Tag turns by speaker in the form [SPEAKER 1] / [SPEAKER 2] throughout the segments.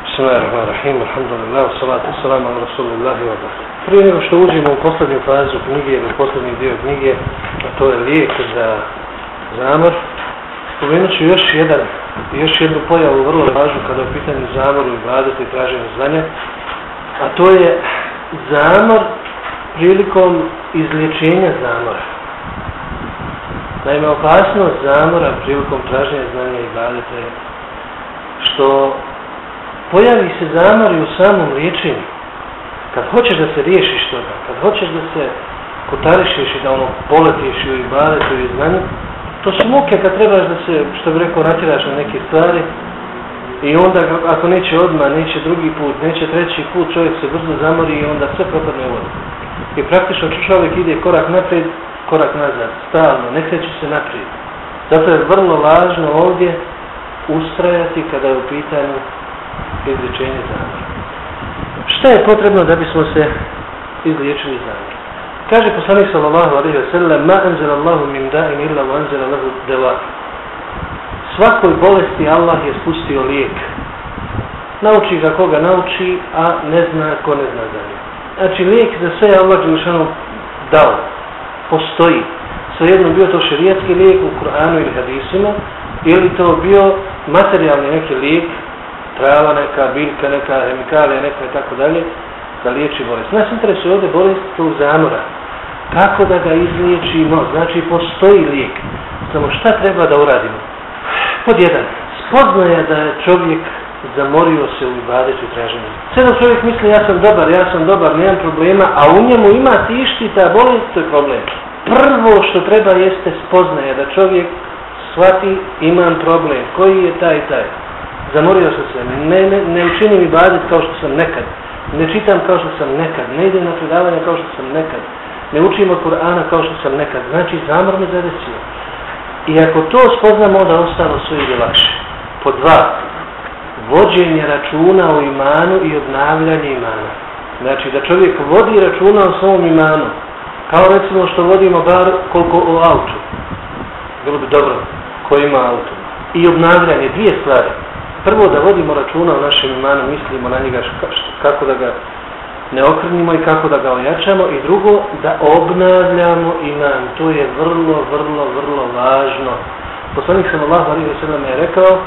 [SPEAKER 1] Bismillahirrahmanirrahim, alhamdulillah, salatu salamu ala rasulillahi wa barakatuh. Prije nego što uđemo u posljednju fazu knjige ili posljednji dio knjige, a to je lijek za zamor, spomenut ću još jedan, još jednu pojavu vrlo važnu kada je u pitanju zamoru i vladati i traženju znanja, a to je zamor prilikom izliječenja zamora. Naime, opasnost zamora prilikom traženja znanja i vladati je što pojavi se zamor u samom liječenju. Kad hoćeš da se riješiš toga, kad hoćeš da se kotarišeš i da ono poletiš i ibadetu i znanju, to su muke kad trebaš da se, što bi rekao, natjeraš na neke stvari i onda ako neće odmah, neće drugi put, neće treći put, čovjek se brzo zamori i onda sve propadne u vodu. I praktično čovjek ide korak naprijed, korak nazad, stalno, ne kreće se naprijed. Zato je vrlo važno ovdje ustrajati kada je u pitanju izlječenje zamora. Šta je potrebno da bismo se izliječili zamora? Kaže poslanik sallallahu alaihi wa sallam ma anzela Allahu min da'in illa wa anzela lahu deva. Svakoj bolesti Allah je spustio lijek. Nauči ga koga nauči, a ne zna ko ne zna za njega. Znači lijek za sve Allah Đelšanu dao. Postoji. Svejedno bio to šerijatski lijek u Kur'anu ili hadisima, ili to bio materijalni neki lijek trava neka, biljka neka, hemikalija neka i tako dalje, da liječi bolest. Nas interesuje ovdje bolest tog zamora. Kako da ga izliječimo? Znači, postoji lijek. Samo šta treba da uradimo? Pod jedan, spoznaje da je čovjek zamorio se u ibadetu i traženju. Sve da čovjek misli ja sam dobar, ja sam dobar, nemam problema, a u njemu ima tišti ta bolest, to je problem. Prvo što treba jeste spoznaje da čovjek shvati imam problem. Koji je taj taj? Zamorio sam se, ne, ne, ne učinim ibadet kao što sam nekad, ne čitam kao što sam nekad, ne idem na predavanje kao što sam nekad, ne učim od Kur'ana kao što sam nekad, znači zamor me zadesio. I ako to spoznamo, onda ostalo su i lakše. Po dva, vođenje računa o imanu i obnavljanje imana. Znači da čovjek vodi računa o svom imanu, kao recimo što vodimo bar koliko o autu. Bilo bi dobro ko ima auto. I obnavljanje, dvije stvari prvo da vodimo računa o našem imanu, mislimo na njega kako da ga ne okrnimo i kako da ga ojačamo i drugo da obnavljamo iman. To je vrlo, vrlo, vrlo važno. Poslanik sam sallam je rekao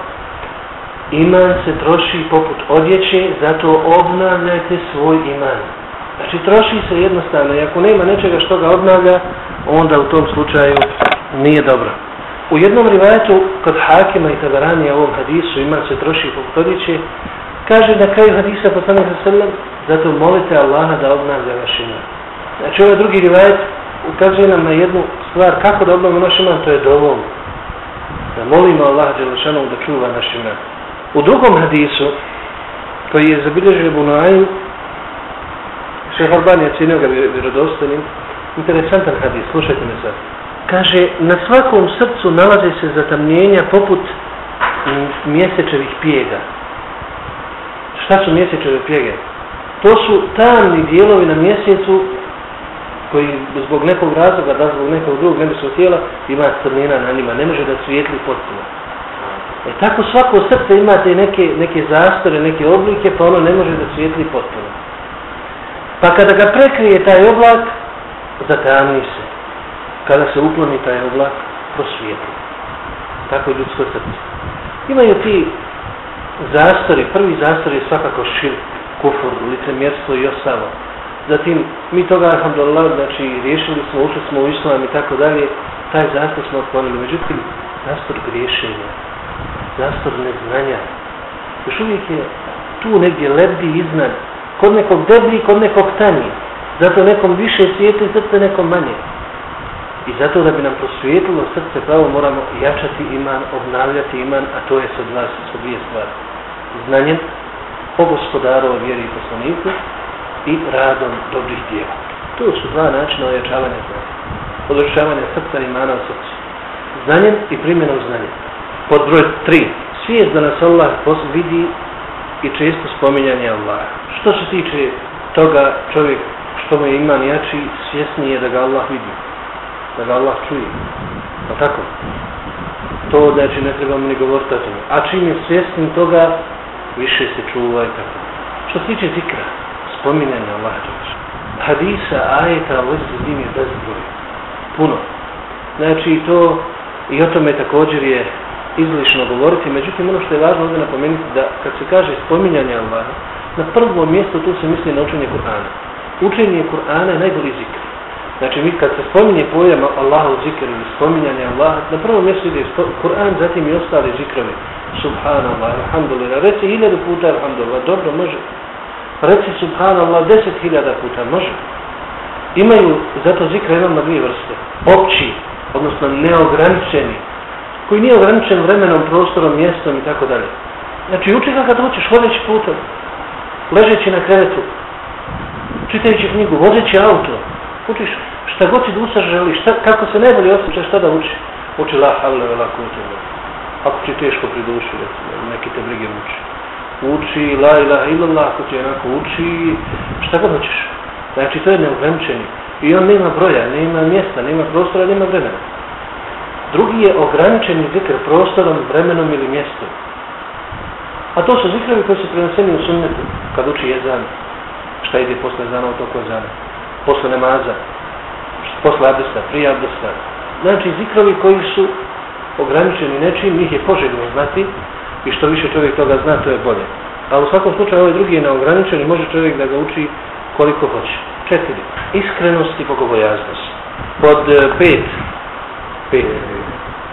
[SPEAKER 1] iman se troši poput odjeće, zato obnavljajte svoj iman. Znači troši se jednostavno i ako nema nečega što ga obnavlja, onda u tom slučaju nije dobro. U jednom rivajetu kod Hakima i Tabaranija u ovom hadisu ima se troši po kaže na kraju hadisa poslanih sa srlom, zato molite Allaha da obnavlja vaš iman. Znači ovaj drugi rivajet ukazuje nam na jednu stvar, kako da obnavlja naš iman, to je dovom. Da molimo Allaha Đelešanom da čuva naš iman. U drugom hadisu, koji je zabilježio Ebu Noaim, Šehr je cijenio ga vjerodostanim, interesantan hadis, slušajte me sad kaže, na svakom srcu nalaze se zatamnjenja poput mjesečevih pjega. Šta su mjesečeve pjege? To su tamni dijelovi na mjesecu koji zbog nekog razloga, da zbog nekog drugog nebeskog tijela, ima crnjena na njima, ne može da svijetli potpuno. E tako svako srce imate neke, neke zastore, neke oblike, pa ono ne može da svijetli potpuno. Pa kada ga prekrije taj oblak, zatamni se kada se ukloni taj oblak, prosvijeti. Tako je ljudsko srce. Imaju ti zastori, prvi zastor je svakako šir, kufur, licemjerstvo i ostalo. Zatim, mi toga, alhamdulillah, znači, riješili smo, ušli smo u islam i tako dalje, taj zastor smo otklonili. Međutim, zastor griješenja, zastor neznanja, još uvijek je tu negdje lebdi iznad, kod nekog deblji, kod nekog tanji. Zato nekom više svijetli srce, nekom manje. I zato da bi nam prosvijetilo srce pravo moramo jačati iman, obnavljati iman, a to je sa dva, sa dvije stvari. Znanjem o gospodaru, o vjeri i poslaniku i radom dobrih dijela. To su dva načina ojačavanja znanja. Odrešavanja srca i imana u srcu. Znanjem i primjenom znanja. Pod broj tri. Svijest da nas Allah vidi i često spominjanje Allaha. Što se tiče toga čovjek što mu je iman jači, svjesnije da ga Allah vidi da ga Allah čuje. Pa tako? To znači ne trebamo ni govoriti o tome. A čim je svjesnim toga, više se čuva i tako. Što se tiče zikra, spominjanja Allah Đelešanu, hadisa, ajeta, ovo se s njim je bezbroj. Puno. Znači to, i o tome također je izlišno govoriti, međutim ono što je važno ovdje napomenuti da kad se kaže spominjanje Allaha, na prvo mjesto tu se misli na učenje Kur'ana. Učenje Kur'ana je najbolji zikr. Znači mi kad se spominje pojam Allahov u zikr ili spominjanje Allaha, na prvo mjesto ide Kur'an, zatim i ostali zikrovi. Subhanallah, alhamdulillah, reci hiljadu puta alhamdulillah, dobro, može. Reci subhanallah deset hiljada puta, može. Imaju, zato zikra imamo dvije vrste. Opći, odnosno neograničeni, koji nije ograničen vremenom, prostorom, mjestom i tako dalje. Znači, uči ga kad hoćeš, hodeći putom, ležeći na krevetu, čitajući knjigu, vozeći auto, učiš šta god ti duša želi, šta, kako se najbolje osjeća, šta da uči. Uči la havle vela kutu. Ako ti teško pri duši, recimo, neki te brige muči. Uči la ilaha illallah, ako ti onako uči, šta god hoćeš. Znači, to je neograničenje. I on nema broja, nema mjesta, nema prostora, nema vremena. Drugi je ograničeni zikr prostorom, vremenom ili mjestom. A to su zikrovi koji su prenoseni u sunnetu, kad uči jezan, šta ide posle zana u toko jezana posle namaza, posle abdesta, prije abdesta. Znači zikrovi koji su ograničeni nečim, njih je poželjno znati i što više čovjek toga zna, to je bolje. A u svakom slučaju ovaj drugi je neograničen i može čovjek da ga uči koliko hoće. Četiri. Iskrenost i bogobojaznost. Pod e, pet. Pet.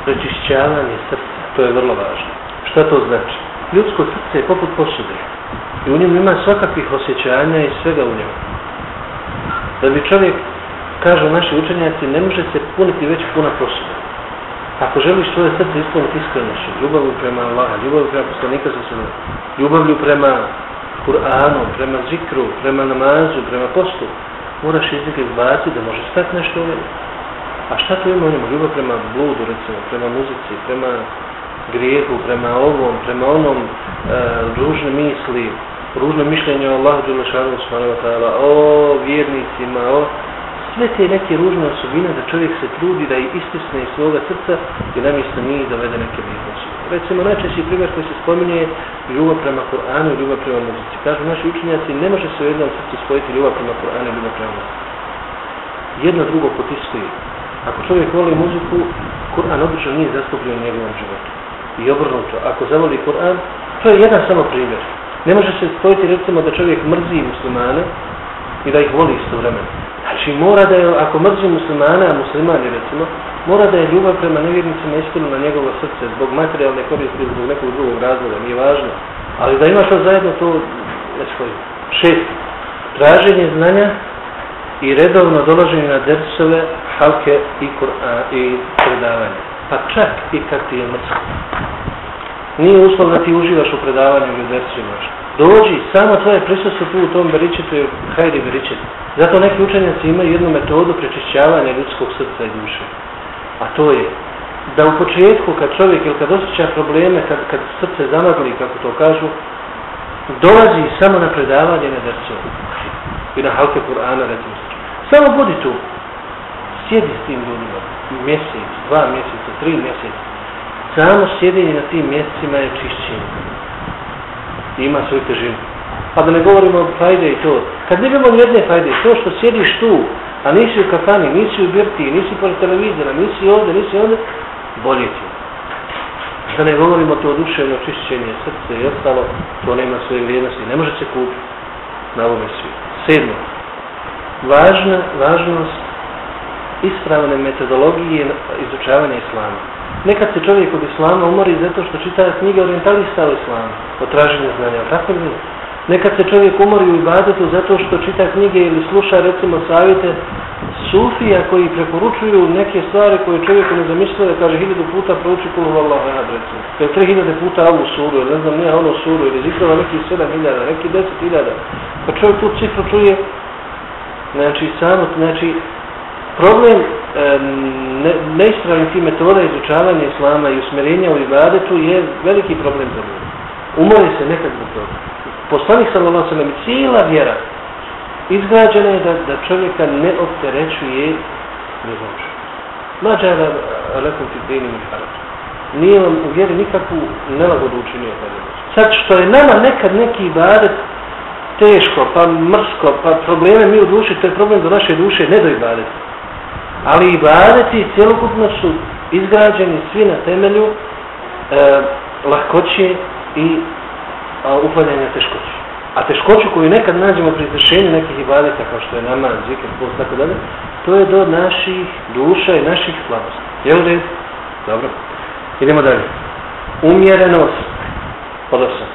[SPEAKER 1] Prečišćavanje srca. To je vrlo važno. Šta to znači? Ljudsko srce je poput posude. I u njemu ima svakakvih osjećanja i svega u njemu. Da bi čovjek, kažu naši učenjaci, ne može se puniti već puna posuda. Ako želiš svoje srce ispuniti iskrenošću, ljubavlju prema Allaha, ljubavlju prema poslanika za sve, ljubavlju prema Kur'anu, prema zikru, prema namazu, prema postu, moraš iz njega izbaciti da može stati nešto u njemu. A šta to ima u njemu? Ljubav prema bludu, recimo, prema muzici, prema grijehu, prema ovom, prema onom, e, ružne misli, ružno mišljenje o Allahu Đelešanu Subhanahu wa ta'ala, o vjernicima, o sve te neke ružne osobine da čovjek se trudi da ih istisne iz svoga srca i da namjesto njih dovede neke bitne osobine. Recimo, najčešći primjer koji se spominje je ljubav prema Kur'anu i ljubav prema muzici. Kažu naši učenjaci, ne može se u jednom srcu spojiti ljubav prema Kur'anu i ljubav prema muzici. Jedno drugo potiskuje. Ako čovjek voli muziku, Kur'an obično nije zastupljen u njegovom životu. I obrnuto, ako zavoli Kur'an, to je jedan samo primjer. Ne može se spojiti recimo da čovjek mrzi muslimane i da ih voli isto vremena. Znači mora da je, ako mrzi muslimana, a muslimani recimo, mora da je ljubav prema nevjernicima iskrenuo na njegovo srce zbog materijalne koristi ili zbog nekog drugog razloga, nije važno. Ali da ima to zajedno, to ne stoji. Šest. Traženje znanja i redovno dolaženje na dersove, halke i, Kur'an, i predavanje. Pa čak i kad ti je mrsko. Nije uslov da ti uživaš u predavanju ili u dersima. Dođi, samo tvoje prisustvo tu u tom beričetu je hajde beričet. Zato neki učenjaci imaju jednu metodu prečišćavanja ljudskog srca i duše. A to je da u početku kad čovjek ili kad osjeća probleme, kad, kad srce zamagli, kako to kažu, dolazi samo na predavanje na drcu. I na halke Kur'ana, recimo. Samo budi tu. Sjedi s tim ljudima. Mjesec, dva mjeseca, tri mjeseca. Samo sjedinje na tim mjesecima je čišćenje. Ima svoju težinu. Pa da ne govorimo o fajde i to. Kad ne imamo jedne fajde, to što sjediš tu, a nisi u kafani, nisi u birti, nisi pored televizora, nisi ovdje, nisi ovdje, bolje ti. Da ne govorimo to duševno čišćenje srce i ostalo, to nema svoje vrijednosti, ne može se kupiti na ovome svijetu. Sedmo, važna, važnost ispravne metodologije izučavanja islama. Nekad se čovjek od islama umori zato što čita knjige orientalista o islamu, o traženju znanja, tako li Nekad se čovjek umori u ibadetu zato što čita knjige ili sluša recimo savjete sufija koji preporučuju neke stvari koje čovjeku ne zamislio da kaže hiljadu puta prouči kulu vallahu ehad recimo. Ili tri hiljade puta ovu suru ili ne znam nije ono suru ili zikrava neki sedam hiljada, neki deset hiljada. Pa čovjek tu cifru čuje znači samo, znači problem ne, neispravnih metoda izučavanja islama i usmjerenja u ibadetu je veliki problem za ljudi. Umori se nekad zbog toga poslanik sallallahu sallam i cijela vjera izgrađena je da, da čovjeka ne opterećuje nevoć. Mađara alekum ti dini mi Nije vam u vjeri nikakvu nelagodu učinio kada nevoć. Sad što je nama nekad neki ibadet teško, pa mrsko, pa probleme mi u duši, to je problem do naše duše, ne do ibadeta. Ali ibadeti cjelokupno su izgrađeni svi na temelju e, lahkoće i upaljanja teškoće. A teškoću koju nekad nađemo pri izvršenju nekih ibadeta, kao što je namaz, zikr, post, tako dalje, to je do naših duša i naših slabosti. Je li Dobro. Idemo dalje. Umjerenost. Podosno.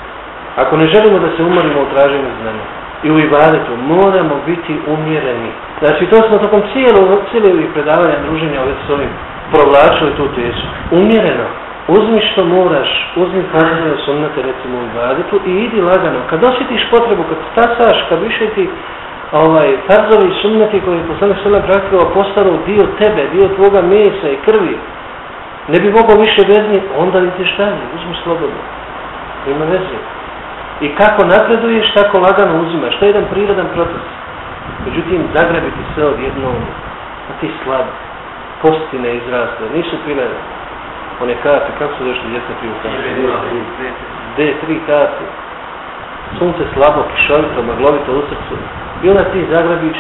[SPEAKER 1] Ako ne želimo da se umorimo u traženju znanja i u ibadetu, moramo biti umjereni. Znači, to smo tokom cijelo, cijelo ovih predavanja, druženja, ovdje s ovim provlačili tu tezu. Umjereno. Uzmi što moraš, uzmi fazove sunnate, recimo u ibadetu i idi lagano. Kad osjetiš potrebu, kad stasaš, kad više ti ovaj, farzovi sunnati koji je poslanik sallam praktikao postanu dio tebe, dio tvoga mesa i krvi, ne bi mogao više bez njih, onda vidite šta uzmi slobodno. Ima veze. I kako napreduješ, tako lagano uzimaš. To je jedan prirodan proces. Međutim, zagrabiti sve od jednom, a ti slab, kosti ne izraste, nisu pile one kape, kako su došli djeca piju kape? D3 kape. Sunce slabo, kišovito, maglovito u srcu. I onda ti zagrabiš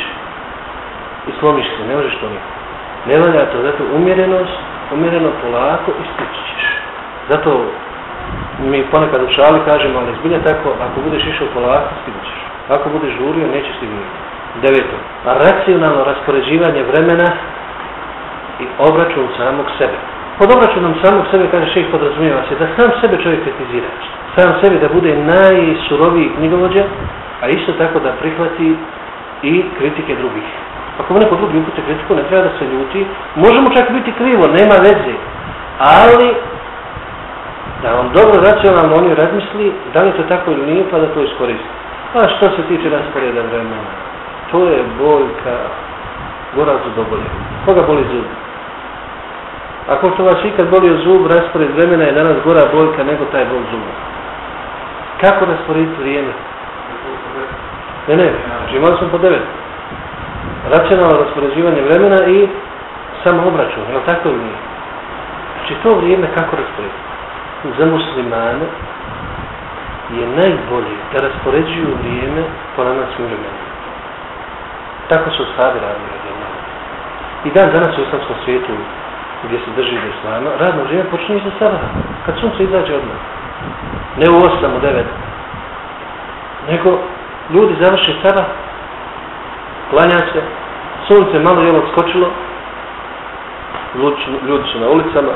[SPEAKER 1] i slomiš se, ne možeš to nikako. Ne valja to, zato umjerenost, umjereno polako i stići Zato mi ponekad u šali kažemo, ali zbilja tako, ako budeš išao polako, stići Ako budeš žurio, neće stignuti. Deveto. Racionalno raspoređivanje vremena i obračun samog sebe. Pod obračunom samog sebe, kaže šeh, podrazumijeva se da sam sebe čovjek kritizira. Sam sebe da bude najsuroviji knjigovođa, a isto tako da prihvati i kritike drugih. Ako mu neko drugi upute kritiku, ne treba da se ljuti. Možemo čak biti krivo, nema veze. Ali, da on dobro racionalno oni razmisli, da li to tako ili nije, pa da to iskoristi. A što se tiče rasporeda vremena? To je boljka, gora zubobolje. Koga boli zub? Ako što vas ikad bolio zub, raspored vremena je danas gora boljka nego taj bol zuba. Kako rasporediti vrijeme? Ne, ne, znači imali smo po devet racionalno raspoređivanje vremena i samo obračun, je li tako ili nije? Znači to vrijeme kako rasporediti? Za muslimane je najbolje da raspoređuju vrijeme po namadskim vremenima. Tako su sahabi radili vrijeme. I dan danas u islamskom svijetu gdje se drži do islama, radno vrijeme počinje sa sabaha, kad sunce izađe odmah. Ne u 8, u 9. Nego ljudi završe sabah, klanja se, sunce malo je odskočilo, ono ljudi su na ulicama,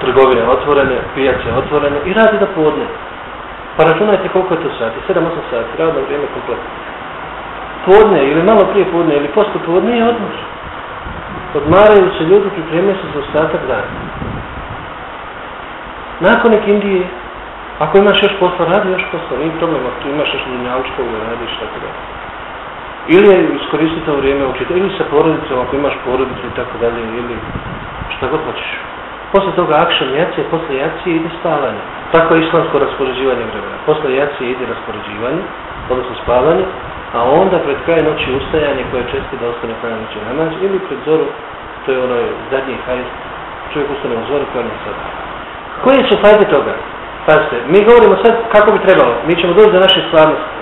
[SPEAKER 1] trgovine otvorene, pijace otvorene i radi da podne. Pa računajte koliko je to sati, 7-8 sati, radno vrijeme kompletno. Podne ili malo prije podne ili posto podne je odmor. Odmaraju se ljudi, pripremaju se za ostatak dana. Nakon nek Indije, ako imaš još posla, radi još posla, nije problem, ako imaš još njavčko, radiš tako da. Ili je iskoristiti to vrijeme učiti, ili sa porodicom, ako imaš porodicu i tako dalje, ili šta god hoćeš. Posle toga akšan jacije, posle jacije ide spavanje. Tako je islamsko raspoređivanje vremena. Posle jacije ide raspoređivanje, odnosno spavanje, a onda pred kraj noći ustajanje koje česti da ostane kraj noći namaz, ili pred zoru, to je onaj zadnji hajst, čovjek ustane u zoru kao sad. Koje su fajde toga? Pazite, mi govorimo sad kako bi trebalo, mi ćemo doći do naše stvarnosti.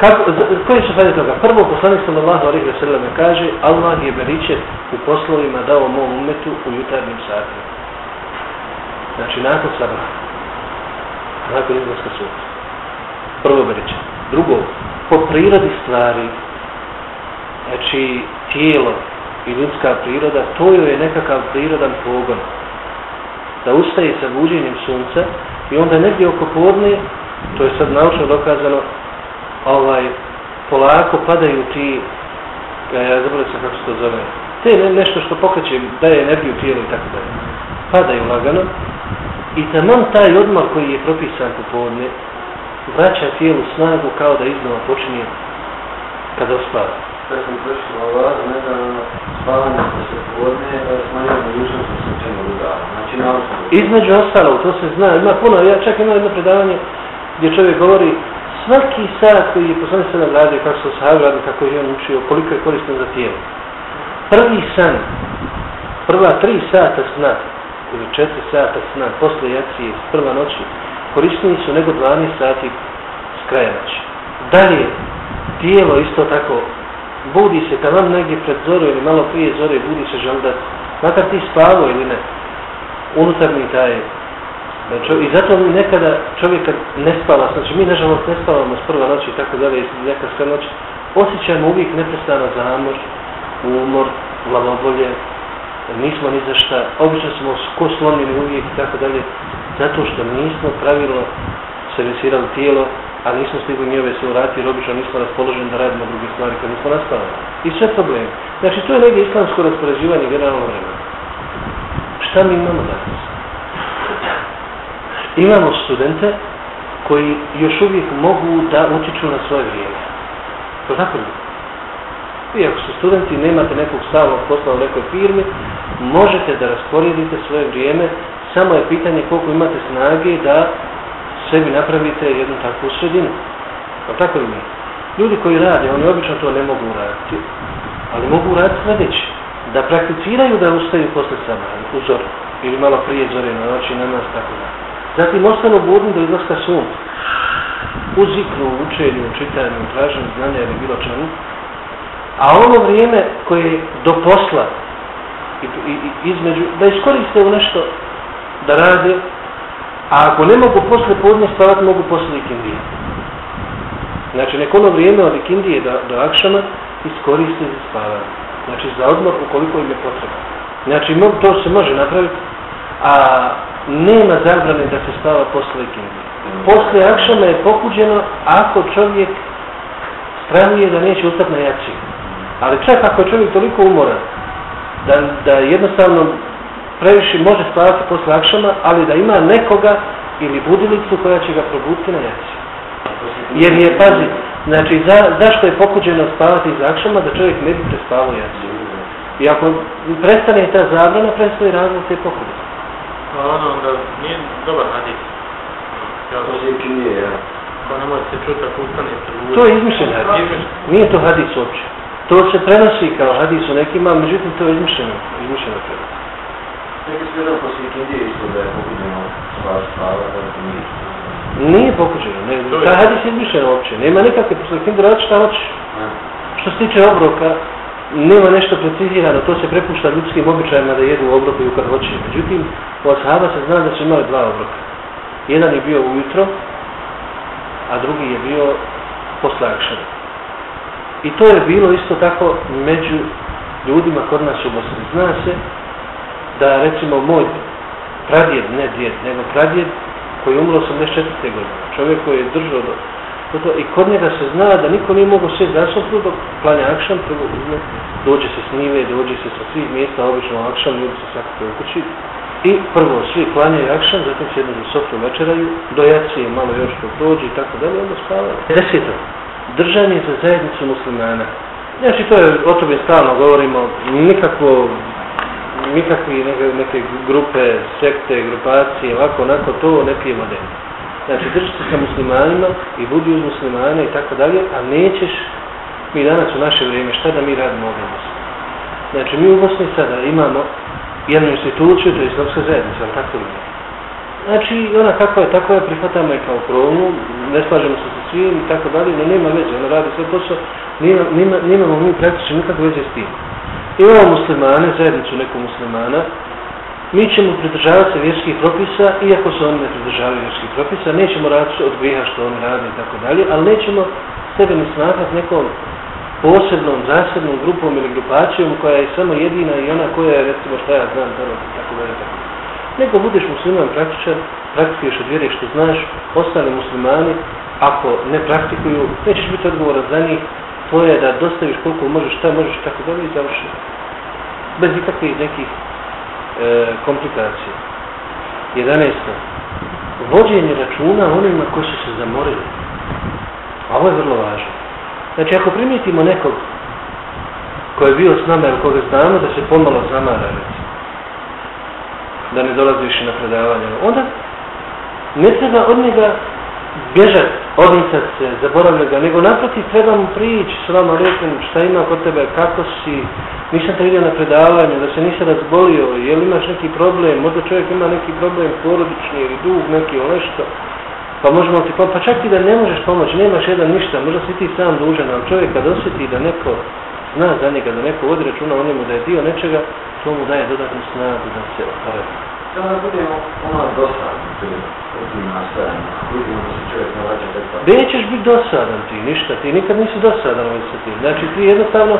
[SPEAKER 1] Kako, koji su fajde toga? Prvo, poslanik sallallahu alaihi wa sallam kaže Allah je beričet u poslovima dao mom umetu u jutarnjim satima. Znači, nakon sabah. Nakon izlaska sutra. Prvo beričet. Drugo, po prirodi stvari, znači, tijelo i ljudska priroda, to je nekakav prirodan pogon. Da ustaje sa buđenjem sunca i onda negdje oko podne, to je sad naučno dokazano, ovaj, polako padaju ti, ja, ja zaboravim se kako se to zove, te ne, nešto što pokreće, daje energiju tijelu i tako dalje. Padaju lagano i taman taj odmor koji je propisan popodne, vraća tijelu snagu kao da iznova počinje kada ospava.
[SPEAKER 2] Kad sam prešao ovaj, ne da spavanje se se povodne, smanjuje mogućnost da se čemu udara. Znači, na.
[SPEAKER 1] Između ostalo, to se zna, ima puno, ja čak imam jedno predavanje gdje čovjek govori, svaki sat koji je poslani sada radio, kako se sahabi radio, kako je on učio, koliko je koristan za tijelo. Prvi san, prva tri sata sna, ili četiri sata sna, posle jacije, prva noći, korisniji su nego 12 sati s kraja noći. Dalje, tijelo isto tako, budi se tamo negdje pred zoru ili malo prije zore, budi se želdat, makar ti spavo ili ne, unutarnji taj Znači, I zato mi nekada čovjek kad ne spava, znači mi nažalost ne spavamo s prva noć i tako dalje, neka sve noć, osjećamo uvijek neprestano zamor, umor, glavobolje, nismo ni za šta, obično smo ko slomili uvijek i tako dalje, zato što nismo pravilno servisirali tijelo, a nismo stigli njove se urati, jer obično nismo raspoloženi da radimo druge stvari kad nismo naspavali. I sve problem. Znači, to je negdje islamsko raspoređivanje generalno vremena. Šta mi imamo danas? Imamo studente koji još uvijek mogu da utiču na svoje vrijeme. To tako li? Vi ako su studenti i nemate nekog stavnog posla u nekoj firmi, možete da rasporedite svoje vrijeme, samo je pitanje koliko imate snage da sebi napravite jednu takvu sredinu. To tako li mi? Ljudi koji rade, oni obično to ne mogu raditi, ali mogu raditi sljedeći. Da prakticiraju da ustaju posle sabah, u zoru, ili malo prije zore na noći, na nas, tako da. Zatim ostanu budni do izlaska sunca. U zikru, u učenju, u čitanju, u traženju znanja ili bilo čemu. A ono vrijeme koje je do posla, i, i, i, između, da iskoriste u nešto da rade, a ako ne mogu posle podne spavati, mogu posle ikindije. Znači, neko ono vrijeme od ikindije do, do akšama iskoriste za spavanje. Znači, za odmor ukoliko im je potrebno. Znači, to se može napraviti, a nema zabrane da se spava posle ikindije. Posle akšama je pokuđeno ako čovjek stranuje da neće ustati na jači. Ali čak ako je čovjek toliko umoran, da, da jednostavno previše može spavati posle akšama, ali da ima nekoga ili budilicu koja će ga probuditi na jači. Jer je, pazi, znači, za, zašto je pokuđeno spavati iz akšama, da čovjek ne bi prespavao jači. I ako prestane ta zabrana, prestane razlog te pokuđe.
[SPEAKER 3] Pa ono, onda nije dobar hadis.
[SPEAKER 2] Ja to se nije, ja.
[SPEAKER 3] Pa ne može se čuti ako ustane se
[SPEAKER 1] To je izmišljen hadis. Nije to hadis uopće. To se prenosi kao hadis u nekima, međutim to je izmišljeno. Izmišljeno prenos.
[SPEAKER 2] Neki se vjerujem poslije Kindije isto da je pokuđeno spava spava, da to nije.
[SPEAKER 1] Nije pokuđeno. Ne, ta hadis je izmišljeno uopće. Nema nikakve poslije Kindije, radi šta hoćeš. Što se tiče obroka, nema nešto precizirano, to se prepušta ljudskim običajima da jedu obroke i kad hoće. Međutim, u ashaba se zna da su imali dva obroka. Jedan je bio ujutro, a drugi je bio posle akšana. I to je bilo isto tako među ljudima kod nas u Bosni. Zna se da recimo moj pradjed, ne djed, nego pradjed koji je umro 84. godine, čovjek koji je držao do to, I kod njega se zna da niko nije mogo sve zasopru dok klanja akšan, prvo uzme, dođe se s njive, dođe se sa svih mjesta, obično akšan, ljudi se svakako u kući. I prvo svi klanjaju akšan, zatim se jedno za sopru večeraju, do jacije malo još to dođe i tako dalje, onda spavaju. Deseto, držanje za zajednicu muslimana. Znači to je, o tome stalno govorimo, nikakvo nikakve neke, neke grupe, sekte, grupacije, ovako, onako, to ne pijemo denu. Znači, držite sa muslimanima i budi uz muslimane i tako dalje, a nećeš, mi danas u naše vrijeme, šta da mi radimo ovdje u Bosni? Znači, mi u Bosni sada imamo jednu instituciju, to je islamska zajednica, ali tako li Znači, ona kakva je, tako je, prihvatamo je kao krovnu, ne slažemo se sa svim i tako dalje, no nema veze, ona radi sve posao, nema, nema, nemamo mi praktično nikakve veze s tim. Imamo muslimane, zajednicu nekog muslimana, mi ćemo pridržavati se vjerskih propisa, iako se oni ne pridržavaju vjerskih propisa, nećemo raditi od griha što oni rade i tako dalje, ali nećemo sebe ne smatrati nekom posebnom, zasebnom grupom ili grupacijom koja je samo jedina i ona koja je, recimo, šta ja znam, tamo, tako dalje, tako Nego budeš musliman praktičan, praktikuješ od vjere što znaš, ostali muslimani, ako ne praktikuju, nećeš biti odgovoran za njih, tvoje je da dostaviš koliko možeš, šta možeš, tako dalje i završi. Bez ikakvih nekih E, komplikacije. 11. Vođenje računa onima koji su se zamorili. A ovo je vrlo važno. Znači, ako primijetimo nekog koji je bio s nama ili koga znamo da se pomalo zamara, recimo, da ne dolazi više na predavanje, onda ne treba od njega bježati, odmicat se, zaboravlja ga, nego naproti treba mu prići, vama rekom, šta ima kod tebe, kako si, nisam te vidio na predavanju, da se nisi razbolio, je li imaš neki problem, možda čovjek ima neki problem porodični ili dug neki ili nešto, pa možemo ti pomoći, pa čak ti da ne možeš pomoći, nemaš jedan ništa, možda si ti sam dužan, ali čovjek kad osjeti da neko zna za njega, da neko vodi računa o njemu da je dio nečega, to mu daje dodatnu snagu da se oporavi.
[SPEAKER 2] Da budemo ono dosadni u tim nastajanjima, vidimo da se čovjek nalađa tek tako.
[SPEAKER 1] Nećeš biti dosadan ti, ništa, ti nikad nisi dosadan ovaj sa tim. Znači ti jednostavno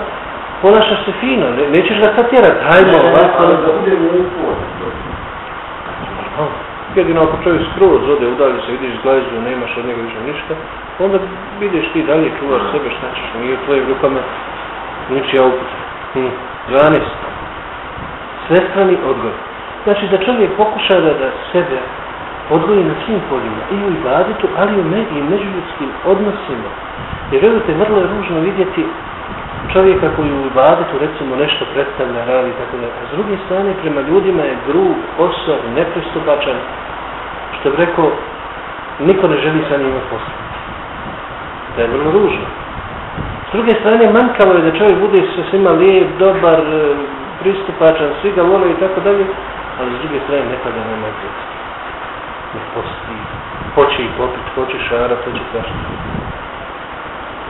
[SPEAKER 1] ponašaš se fino, ne, nećeš ga sad tjerat, hajmo,
[SPEAKER 2] Ne, ne,
[SPEAKER 1] ovako,
[SPEAKER 2] ali da budemo uporni.
[SPEAKER 1] Jedino ako čovjek skroz ode, udalje se, vidiš zglajzu, nemaš od njega više ništa, onda vidiš ti dalje, čuvaš sebe, šta ćeš, nije u tvojim rukama ničija uput. Hm. 12. Svestrani odgoj. Znači da čovjek pokuša da, da sebe odgoji na svim poljima, i u ibaditu, ali i u me, i međuljudskim odnosima. Jer vjerujte, vrlo je ružno vidjeti čovjeka koji u ibadetu recimo nešto predstavlja, radi tako da. A s druge strane, prema ljudima je grub, osor, nepristupačan, što bi rekao, niko ne želi sa njima posla. Da je vrlo ružno. S druge strane, mankavo je da čovjek bude sa svima lijep, dobar, pristupačan, svi ga vole i tako dalje, ali s druge strane nekada ne može. Ne posti, hoće i popit, hoće šara, hoće svašta.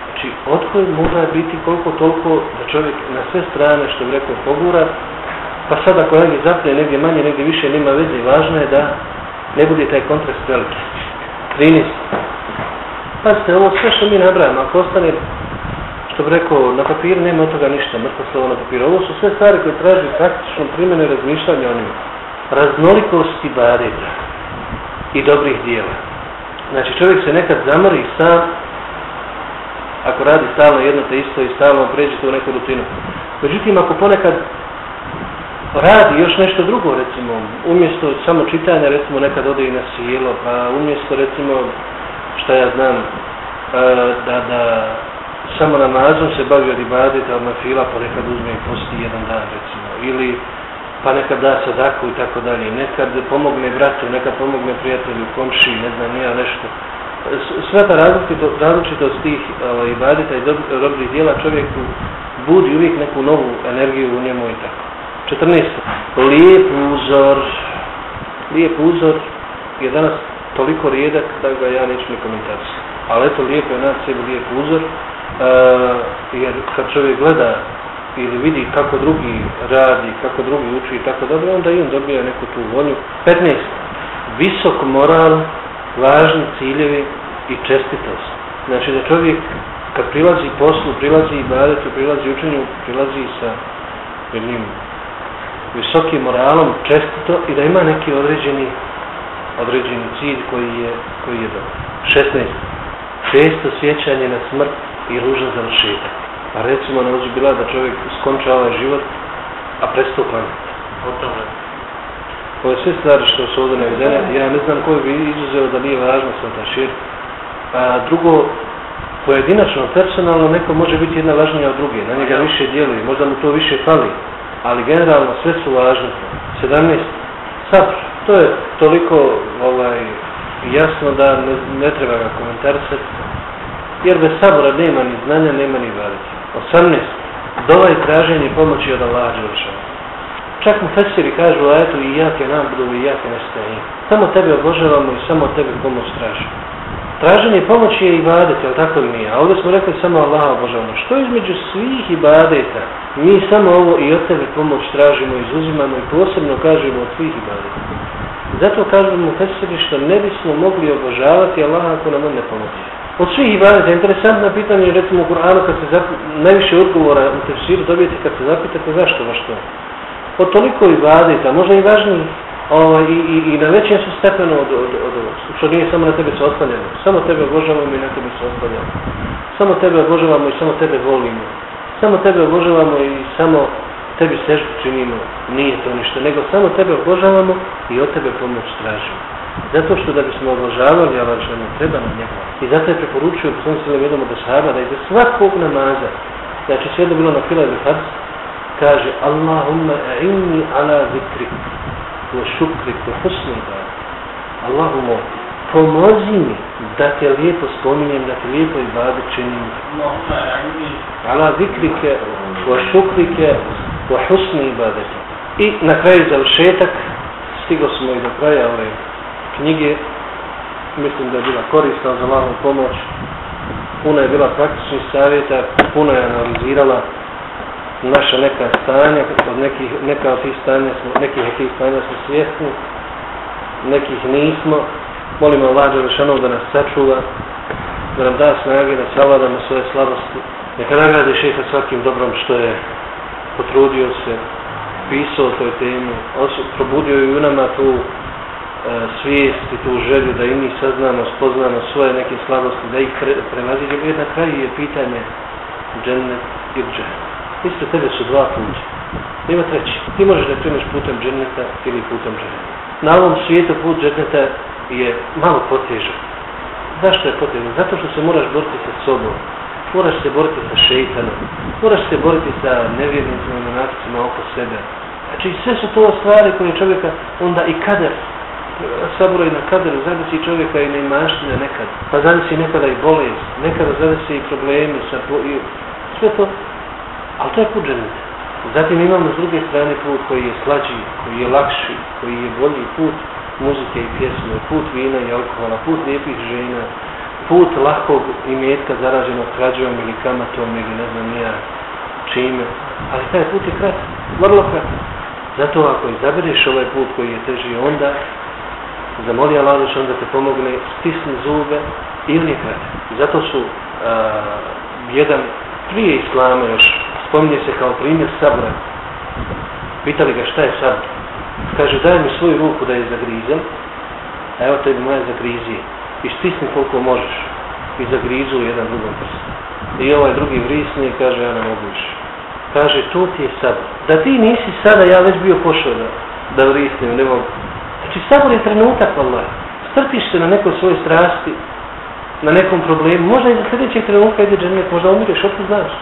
[SPEAKER 1] Znači, odgoj mora biti koliko toliko da čovjek na sve strane, što bi rekao, pogura, pa sad ako negdje zapne, negdje manje, negdje više, nema veze, važno je da ne bude taj kontrast veliki. 13. Pazite, ovo sve što mi nabrajamo, ako ostane, što bi rekao, na papiru nema od toga ništa, mrtvo slovo na papiru. Ovo su sve stvari koje traži praktično primjene razmišljanja o njima. Raznolikosti barita i dobrih dijela. Znači, čovjek se nekad zamori sam ako radi stalno jedno te isto i stalno pređe to u neku rutinu. Međutim, ako ponekad radi još nešto drugo, recimo, umjesto samo čitanja, recimo, nekad ode i na sjelo, pa umjesto, recimo, šta ja znam, e, da, da samo namazom se bavi od ibadeta, od mafila, ponekad uzme i posti jedan dan, recimo, ili pa neka da sadaku i tako dalje, nekad pomogne bratu, nekad pomogne prijatelju, komši, ne znam, nija nešto. Sva ta različitost, različitost tih ovaj, ibadita i dobrih dijela čovjeku budi uvijek neku novu energiju u njemu i tako. 14. Lijep uzor. Lijep uzor je danas toliko rijedak da ga ja neću ni komentarisati. Ali eto, lijepo je na sebi lijep uzor, e, jer kad čovjek gleda ili vidi kako drugi radi, kako drugi uči i tako dobro, onda i on dobija neku tu volju. 15. Visok moral, važni ciljevi i čestitost. Znači da čovjek kad prilazi poslu, prilazi i badetu, prilazi učenju, prilazi sa jednim visokim moralom, čestito i da ima neki određeni određeni cilj koji je, koji je dobar. 16. Često sjećanje na smrt i ružan završetak. Pa recimo ne može bila da čovjek skonča ovaj život, a prestao klanjati.
[SPEAKER 3] O tome.
[SPEAKER 1] Ove sve stvari što su ovdje navedene, ja ne znam koji bi izuzeo da nije važno sam ta šir. A drugo, pojedinačno, personalno, neko može biti jedna važnija od druge, na njega više djeluje, možda mu to više fali, ali generalno sve su važne. 17. Sabr, to je toliko ovaj, jasno da ne, ne treba ga komentarisati, jer bez sabora nema ni znanja, nema ni variti. 18. Dova i traženje pomoći od Allaha Đelšana. Čak mu fesiri kažu u ajetu i jake nam budu i jake nestajim. Samo tebe obožavamo i samo tebe pomoć tražimo. Traženje pomoći je ibadet, jel tako ili nije? A ovdje smo rekli samo Allaha obožavamo. Što između svih ibadeta? Mi samo ovo i od tebe pomoć tražimo, izuzimamo i posebno kažemo od svih ibadeta. Zato kažemo mu fesiri što ne bismo mogli obožavati Allaha ako nam on ne pomoći. Od svih ibadeta, interesantno pitanje, recimo u Kur'anu, kad se zap... najviše odgovora u tefsiru dobijete kad se zapitate zašto baš to od toliko ibadeta, možda i važniji, ovaj, i, i, i na većem su stepenu od, od, od ovog, što nije samo na tebe se oslanjamo, samo tebe obožavamo i na tebe se oslanjamo, samo tebe obožavamo i samo tebe volimo, samo tebe obožavamo i samo tebi sežbu činimo, nije to ništa, nego samo tebe obožavamo i od tebe pomoć tražimo. Zato što da bismo obožavali Allah žena, treba nam njega. I zato je preporučio po svom silom jednom od ashaba da iza svakog namaza, znači sve jedno bilo na fila ili farc, kaže Allahumma a'inni ala zikrik wa šukrik wa husni ibad. Allahumma pomozi mi da te lijepo spominjem, da te lijepo ibadet činim. Ala zikrike wa šukrike wa husni ibadet. I na kraju završetak, stigo smo i do kraja ove knjige, mislim da je bila korisna za malu pomoć. Puno je bila praktičnih savjeta, puno je analizirala naša neka stanja, od nekih, neka od tih stanja smo, nekih od tih stanja smo svjesni, nekih nismo. Molimo Allah Đelešanov da nas sačuva, da nam da snage, da savladamo svoje slabosti. Neka nagradi šeha svakim dobrom što je potrudio se, pisao o toj temi, probudio je u nama tu E, svijest i tu želju da i mi saznamo, spoznamo svoje neke slabosti, da ih pre, prevaziđemo, Jer na kraju je pitanje džennet i džennet. Isto tebe su dva puta. Nema treći. Ti možeš da kreneš putem dženneta ili putem dženneta. Na ovom svijetu put dženneta je malo potežan. Zašto je potežan? Zato što se moraš boriti sa sobom. Moraš se boriti sa šeitanom. Moraš se boriti sa nevjernicima i monasicima oko sebe. Znači sve su to stvari koje čovjeka onda i kader sabro i na kaderu, zadesi čovjeka i na imaštine nekad. Pa zadesi nekada i bolest, nekada zadesi i problemi sa i sve to. Ali to je put dženeta. Zatim imamo s druge strane put koji je slađi, koji je lakši, koji je bolji put muzike i pjesme, put vina i alkohola, put lijepih žena, put lahkog imetka zaraženog krađom ili kamatom ili ne znam nija čime. Ali taj put je krat, vrlo krat. Zato ako izabereš ovaj put koji je teži onda, zamoli Allah da te pomogne, stisni zube i on je. Zato su a, jedan prije islama još spominje se kao primjer sabra. Pitali ga šta je sabr? Kaže daj mi svoju ruku da je zagrizem, a evo tebi moja zagrizije. I stisni koliko možeš. I zagrizu u jedan drugom prst. I ovaj drugi vrisni i kaže ja ne mogu više. Kaže to ti je sabr. Da ti nisi sada, ja već bio pošao da, da vrisnim, ne mogu. Znači sabor je trenutak, Allah. Strpiš se na nekoj svojoj strasti, na nekom problemu. Možda i za sljedećeg trenutka ide džennet, možda umireš, opet znaš.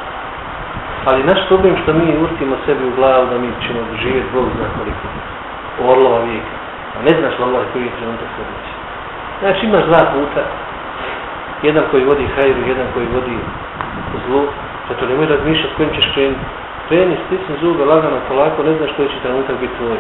[SPEAKER 1] Ali naš problem što mi urtimo sebi u glavu da mi ćemo živjeti Bog zna koliko. Orlova vijeka. A ne znaš Allah koji je trenutak sljedeći. Znači imaš dva puta. Jedan koji vodi hajru, jedan koji vodi zlu. Zato nemoj razmišljati kojim ćeš krenuti. Kreni, stisni zube, lagano, polako, ne znaš koji će trenutak biti tvoj.